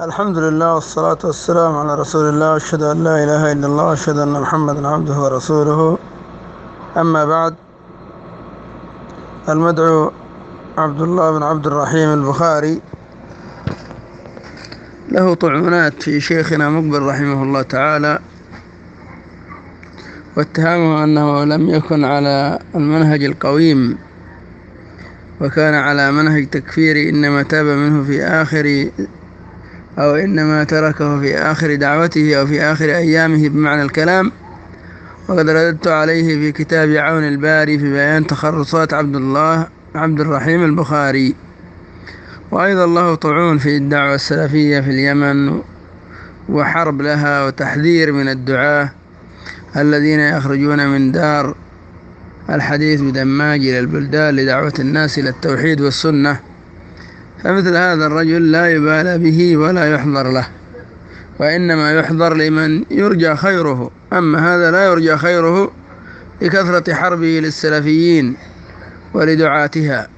الحمد لله والصلاة والسلام على رسول الله وأشهد أن لا إله إلا الله وأشهد أن محمدا عبده ورسوله أما بعد المدعو عبد الله بن عبد الرحيم البخاري له طعونات في شيخنا مقبل رحمه الله تعالى واتهامه أنه لم يكن على المنهج القويم وكان على منهج تكفيري إنما تاب منه في آخر أو إنما تركه في آخر دعوته أو في آخر أيامه بمعنى الكلام. وقد رددت عليه في كتاب عون الباري في بيان تخرصات عبد الله عبد الرحيم البخاري. وأيضا له طعون في الدعوة السلفية في اليمن وحرب لها وتحذير من الدعاة الذين يخرجون من دار الحديث بدماج إلى البلدان لدعوة الناس إلى التوحيد والسنة. فمثل هذا الرجل لا يبالى به ولا يحضر له وإنما يحضر لمن يرجى خيره. أما هذا لا يرجى خيره لكثرة حربه للسلفيين ولدعاتها.